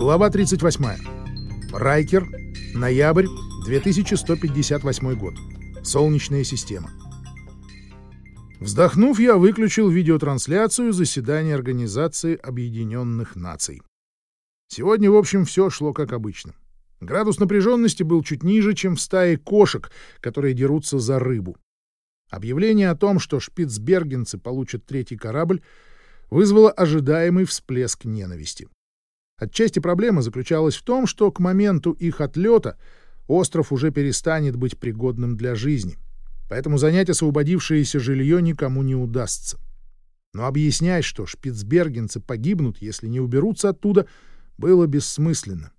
Глава 38. Райкер. Ноябрь. 2158 год. Солнечная система. Вздохнув, я выключил видеотрансляцию заседания Организации Объединенных Наций. Сегодня, в общем, все шло как обычно. Градус напряженности был чуть ниже, чем в стае кошек, которые дерутся за рыбу. Объявление о том, что шпицбергенцы получат третий корабль, вызвало ожидаемый всплеск ненависти. Отчасти проблема заключалась в том, что к моменту их отлета остров уже перестанет быть пригодным для жизни, поэтому занять освободившееся жилье никому не удастся. Но объяснять, что шпицбергенцы погибнут, если не уберутся оттуда, было бессмысленно.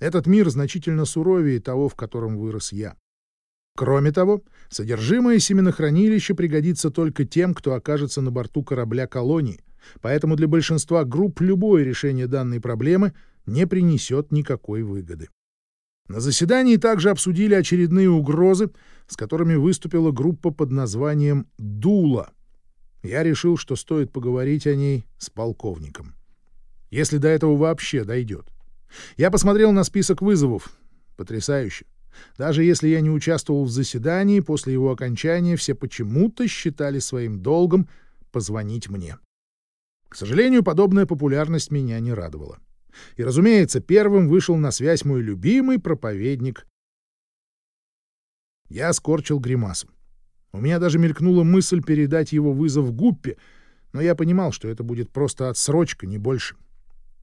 Этот мир значительно суровее того, в котором вырос я. Кроме того, содержимое семенохранилища пригодится только тем, кто окажется на борту корабля колонии, поэтому для большинства групп любое решение данной проблемы не принесет никакой выгоды. На заседании также обсудили очередные угрозы, с которыми выступила группа под названием «Дула». Я решил, что стоит поговорить о ней с полковником. Если до этого вообще дойдет. Я посмотрел на список вызовов. Потрясающе. Даже если я не участвовал в заседании, после его окончания все почему-то считали своим долгом позвонить мне. К сожалению, подобная популярность меня не радовала. И, разумеется, первым вышел на связь мой любимый проповедник. Я скорчил гримасу. У меня даже мелькнула мысль передать его вызов Гуппе, но я понимал, что это будет просто отсрочка, не больше.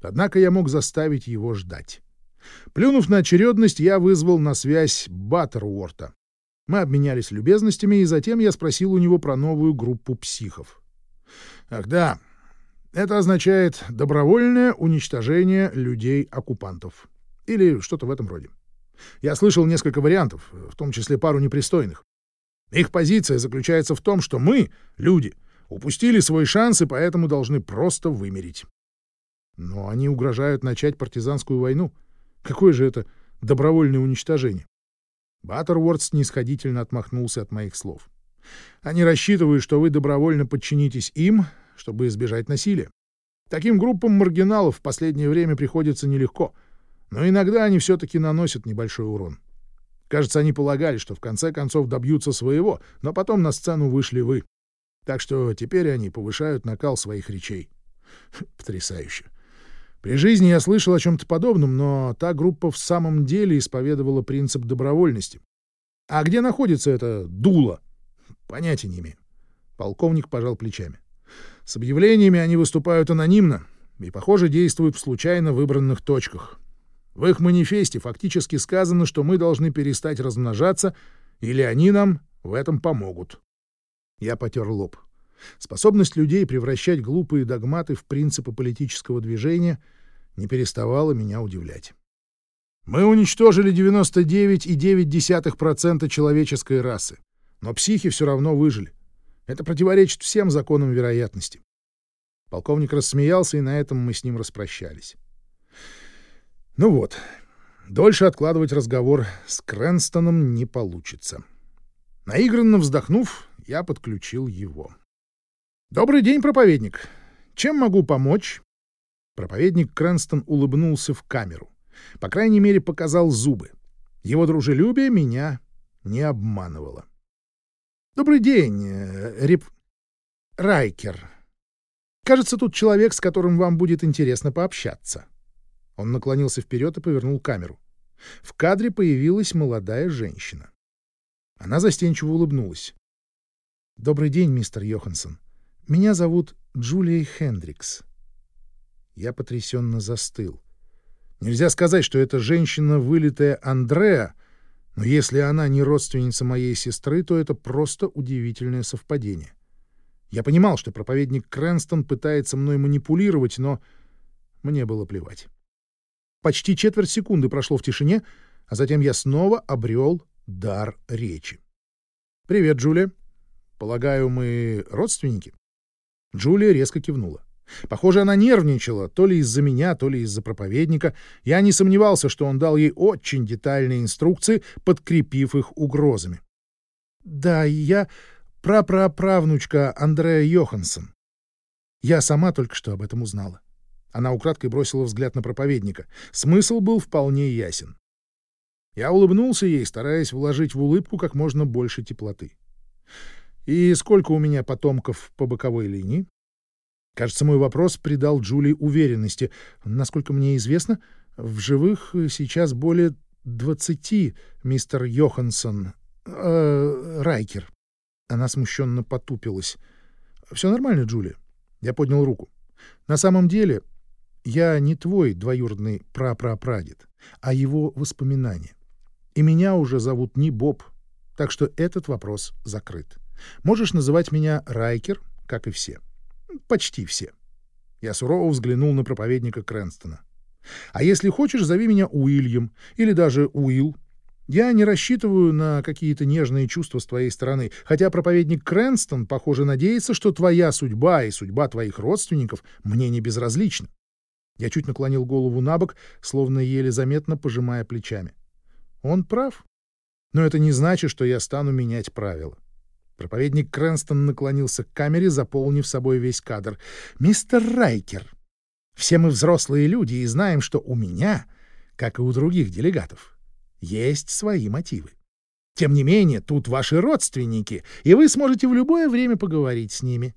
Однако я мог заставить его ждать. Плюнув на очередность, я вызвал на связь Баттеруорта. Мы обменялись любезностями, и затем я спросил у него про новую группу психов. Ах да, это означает добровольное уничтожение людей-оккупантов. Или что-то в этом роде. Я слышал несколько вариантов, в том числе пару непристойных. Их позиция заключается в том, что мы, люди, упустили свой шанс и поэтому должны просто вымереть. Но они угрожают начать партизанскую войну. Какое же это добровольное уничтожение? Баттерворд снисходительно отмахнулся от моих слов. Они рассчитывают, что вы добровольно подчинитесь им, чтобы избежать насилия. Таким группам маргиналов в последнее время приходится нелегко, но иногда они все-таки наносят небольшой урон. Кажется, они полагали, что в конце концов добьются своего, но потом на сцену вышли вы. Так что теперь они повышают накал своих речей. Потрясающе. При жизни я слышал о чем-то подобном, но та группа в самом деле исповедовала принцип добровольности. А где находится это дуло? Понятия не имею. Полковник пожал плечами. С объявлениями они выступают анонимно и, похоже, действуют в случайно выбранных точках. В их манифесте фактически сказано, что мы должны перестать размножаться, или они нам в этом помогут. Я потер лоб. Способность людей превращать глупые догматы в принципы политического движения не переставала меня удивлять. Мы уничтожили 99,9% человеческой расы, но психи все равно выжили. Это противоречит всем законам вероятности. Полковник рассмеялся, и на этом мы с ним распрощались. Ну вот, дольше откладывать разговор с Крэнстоном не получится. Наигранно вздохнув, я подключил его. «Добрый день, проповедник. Чем могу помочь?» Проповедник Крэнстон улыбнулся в камеру. По крайней мере, показал зубы. Его дружелюбие меня не обманывало. Добрый день, э, Рип... Райкер. Кажется, тут человек, с которым вам будет интересно пообщаться. Он наклонился вперед и повернул камеру. В кадре появилась молодая женщина. Она застенчиво улыбнулась. «Добрый день, мистер Йоханссон. Меня зовут Джулия Хендрикс». Я потрясенно застыл. Нельзя сказать, что эта женщина вылитая Андреа, но если она не родственница моей сестры, то это просто удивительное совпадение. Я понимал, что проповедник Крэнстон пытается мной манипулировать, но мне было плевать. Почти четверть секунды прошло в тишине, а затем я снова обрел дар речи. «Привет, Джулия. Полагаю, мы родственники?» Джулия резко кивнула. Похоже, она нервничала, то ли из-за меня, то ли из-за проповедника. Я не сомневался, что он дал ей очень детальные инструкции, подкрепив их угрозами. «Да, я прапраправнучка Андрея Йоханссон. Я сама только что об этом узнала. Она украдкой бросила взгляд на проповедника. Смысл был вполне ясен. Я улыбнулся ей, стараясь вложить в улыбку как можно больше теплоты. «И сколько у меня потомков по боковой линии?» Кажется, мой вопрос придал Джули уверенности. Насколько мне известно, в живых сейчас более двадцати, мистер Йоханссон. Э, Райкер. Она смущенно потупилась. «Все нормально, Джули?» Я поднял руку. «На самом деле, я не твой двоюродный прапрапрадед, а его воспоминания. И меня уже зовут не Боб, так что этот вопрос закрыт. Можешь называть меня Райкер, как и все. Почти все». Я сурово взглянул на проповедника Крэнстона. «А если хочешь, зови меня Уильям или даже Уилл. Я не рассчитываю на какие-то нежные чувства с твоей стороны, хотя проповедник Крэнстон, похоже, надеется, что твоя судьба и судьба твоих родственников мне не безразлична. Я чуть наклонил голову на бок, словно еле заметно пожимая плечами. Он прав. Но это не значит, что я стану менять правила. Проповедник Крэнстон наклонился к камере, заполнив собой весь кадр. «Мистер Райкер, все мы взрослые люди и знаем, что у меня, как и у других делегатов, есть свои мотивы. Тем не менее, тут ваши родственники, и вы сможете в любое время поговорить с ними.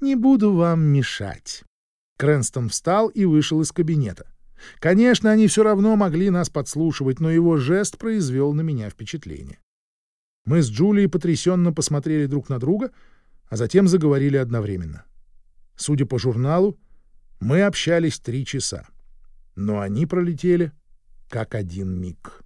Не буду вам мешать». Крэнстон встал и вышел из кабинета. Конечно, они все равно могли нас подслушивать, но его жест произвел на меня впечатление. Мы с Джулией потрясенно посмотрели друг на друга, а затем заговорили одновременно. Судя по журналу, мы общались три часа, но они пролетели как один миг.